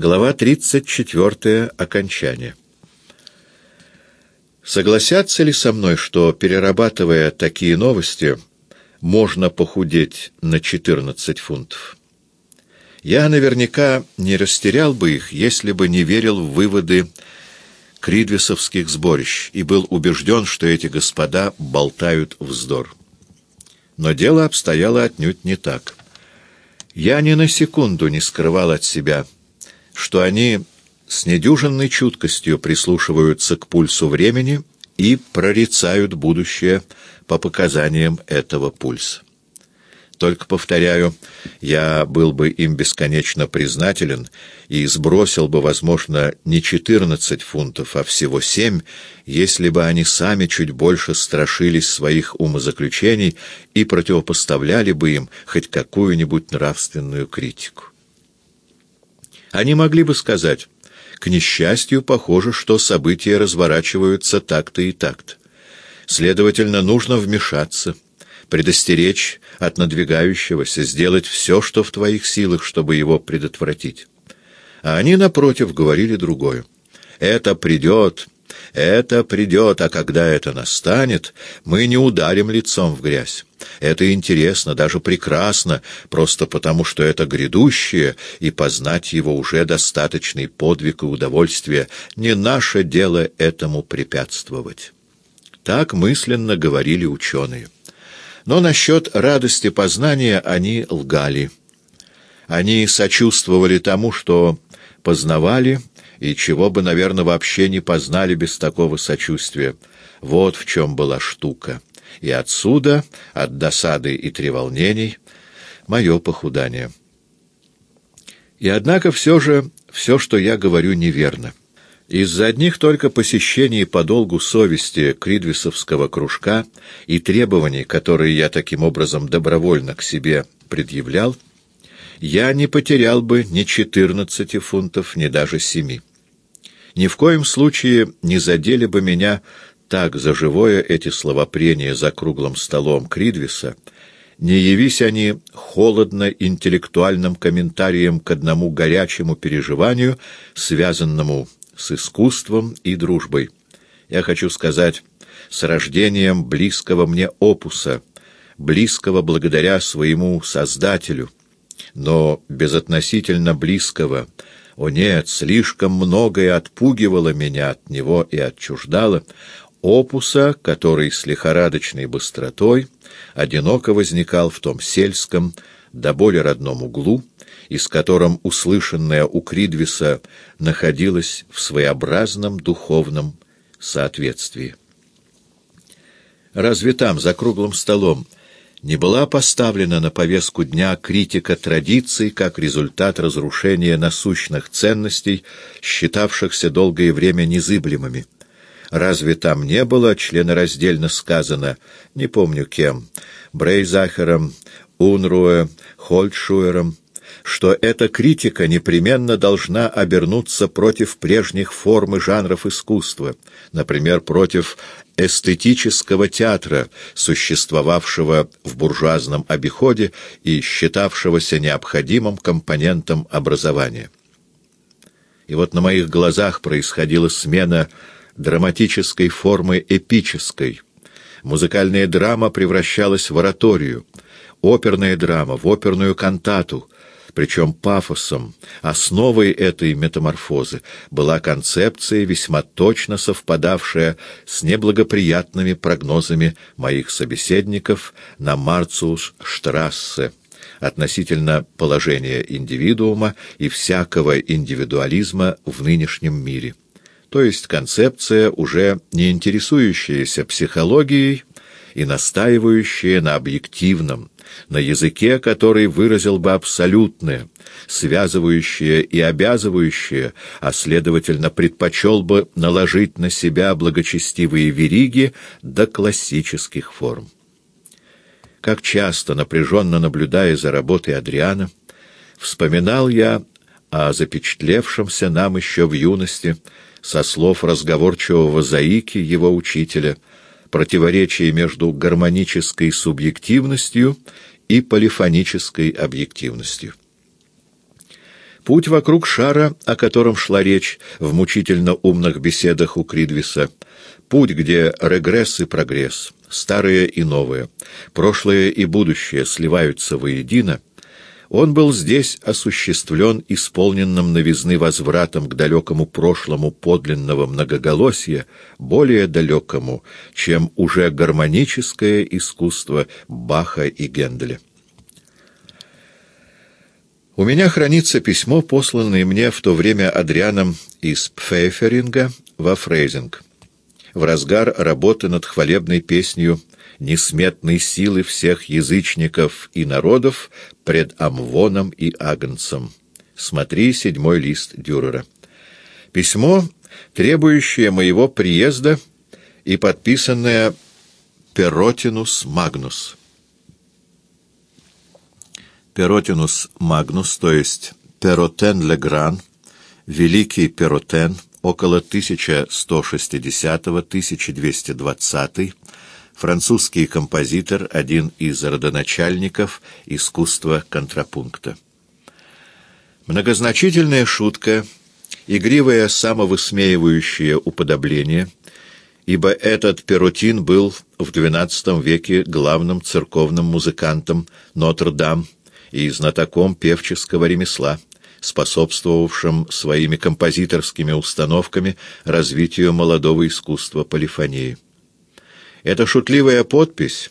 Глава 34. Окончание. Согласятся ли со мной, что, перерабатывая такие новости, можно похудеть на 14 фунтов? Я наверняка не растерял бы их, если бы не верил в выводы кридвисовских сборищ и был убежден, что эти господа болтают вздор. Но дело обстояло отнюдь не так. Я ни на секунду не скрывал от себя — что они с недюжинной чуткостью прислушиваются к пульсу времени и прорицают будущее по показаниям этого пульса. Только, повторяю, я был бы им бесконечно признателен и сбросил бы, возможно, не четырнадцать фунтов, а всего семь, если бы они сами чуть больше страшились своих умозаключений и противопоставляли бы им хоть какую-нибудь нравственную критику. Они могли бы сказать, к несчастью, похоже, что события разворачиваются так-то и так-то. Следовательно, нужно вмешаться, предостеречь от надвигающегося, сделать все, что в твоих силах, чтобы его предотвратить. А они, напротив, говорили другое. «Это придет, это придет, а когда это настанет, мы не ударим лицом в грязь. Это интересно, даже прекрасно, просто потому, что это грядущее, и познать его уже достаточный подвиг и удовольствие. Не наше дело этому препятствовать. Так мысленно говорили ученые. Но насчет радости познания они лгали. Они сочувствовали тому, что познавали, и чего бы, наверное, вообще не познали без такого сочувствия. Вот в чем была штука. И отсюда, от досады и треволнений, мое похудание. И однако все же, все, что я говорю, неверно. Из-за одних только посещений по долгу совести Кридвисовского кружка и требований, которые я таким образом добровольно к себе предъявлял, я не потерял бы ни четырнадцати фунтов, ни даже семи. Ни в коем случае не задели бы меня так за живое эти словопрения за круглым столом Кридвиса, не явись они холодно-интеллектуальным комментарием к одному горячему переживанию, связанному с искусством и дружбой. Я хочу сказать, с рождением близкого мне опуса, близкого благодаря своему Создателю, но безотносительно близкого — о нет, слишком многое отпугивало меня от него и отчуждало, опуса, который с лихорадочной быстротой одиноко возникал в том сельском, до боли родном углу, и с которым услышанное у Кридвиса находилось в своеобразном духовном соответствии. Разве там, за круглым столом, не была поставлена на повестку дня критика традиций как результат разрушения насущных ценностей, считавшихся долгое время незыблемыми. Разве там не было членораздельно сказано, не помню кем, Брейзахером, Унруэ, Хольтшуером, что эта критика непременно должна обернуться против прежних форм и жанров искусства, например, против эстетического театра, существовавшего в буржуазном обиходе и считавшегося необходимым компонентом образования. И вот на моих глазах происходила смена драматической формы эпической. Музыкальная драма превращалась в ораторию, оперная драма в оперную кантату — причем пафосом, основой этой метаморфозы была концепция, весьма точно совпадавшая с неблагоприятными прогнозами моих собеседников на Марциус-штрассе относительно положения индивидуума и всякого индивидуализма в нынешнем мире. То есть концепция, уже не интересующаяся психологией и настаивающая на объективном, на языке, который выразил бы абсолютное, связывающее и обязывающее, а, следовательно, предпочел бы наложить на себя благочестивые вериги до классических форм. Как часто, напряженно наблюдая за работой Адриана, вспоминал я о запечатлевшемся нам еще в юности со слов разговорчивого заики его учителя — противоречие между гармонической субъективностью и полифонической объективностью. Путь вокруг шара, о котором шла речь в мучительно умных беседах у Кридвиса, путь, где регресс и прогресс, старое и новое, прошлое и будущее сливаются воедино, он был здесь осуществлен исполненным новизны возвратом к далекому прошлому подлинного многоголосия, более далекому, чем уже гармоническое искусство Баха и Генделя. У меня хранится письмо, посланное мне в то время Адрианом из Пфейферинга во Фрейзинг, в разгар работы над хвалебной песнью несметной силы всех язычников и народов пред Амвоном и Агнцем. Смотри седьмой лист Дюрера. Письмо, требующее моего приезда и подписанное Перотинус Магнус. Перотинус Магнус, то есть Перотен Легран, Великий Перотен, около 1160-1220, французский композитор, один из родоначальников искусства контрапункта. Многозначительная шутка, игривое самовысмеивающее уподобление, ибо этот Перутин был в XII веке главным церковным музыкантом Нотр-Дам и знатоком певческого ремесла, способствовавшим своими композиторскими установками развитию молодого искусства полифонии. Эта шутливая подпись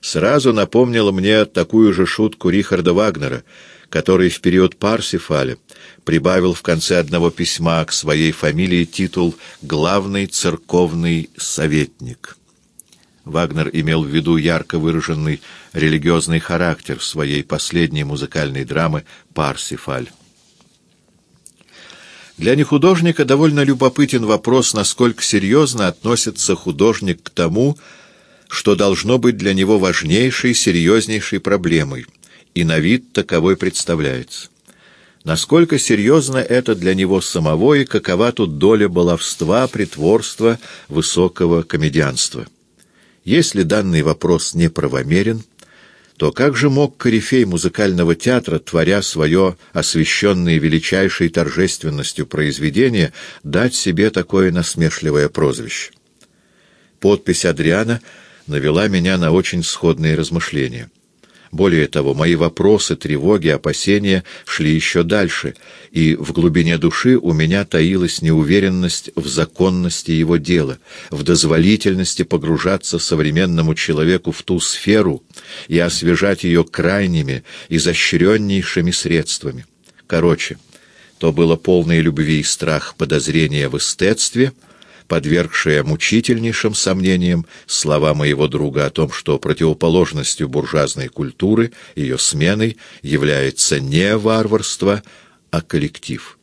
сразу напомнила мне такую же шутку Рихарда Вагнера, который в период Парсифаля прибавил в конце одного письма к своей фамилии титул «Главный церковный советник». Вагнер имел в виду ярко выраженный религиозный характер своей последней музыкальной драмы «Парсифаль». Для нехудожника довольно любопытен вопрос, насколько серьезно относится художник к тому, что должно быть для него важнейшей, серьезнейшей проблемой, и на вид таковой представляется. Насколько серьезно это для него самого и какова тут доля баловства, притворства, высокого комедианства. Если данный вопрос неправомерен, то как же мог корифей музыкального театра, творя свое освященное величайшей торжественностью произведение, дать себе такое насмешливое прозвище? Подпись Адриана навела меня на очень сходные размышления. Более того, мои вопросы, тревоги, опасения шли еще дальше, и в глубине души у меня таилась неуверенность в законности его дела, в дозволительности погружаться современному человеку в ту сферу и освежать ее крайними, изощреннейшими средствами. Короче, то было полное любви и страх подозрения в эстетстве — подвергшая мучительнейшим сомнениям слова моего друга о том, что противоположностью буржуазной культуры, ее сменой, является не варварство, а коллектив.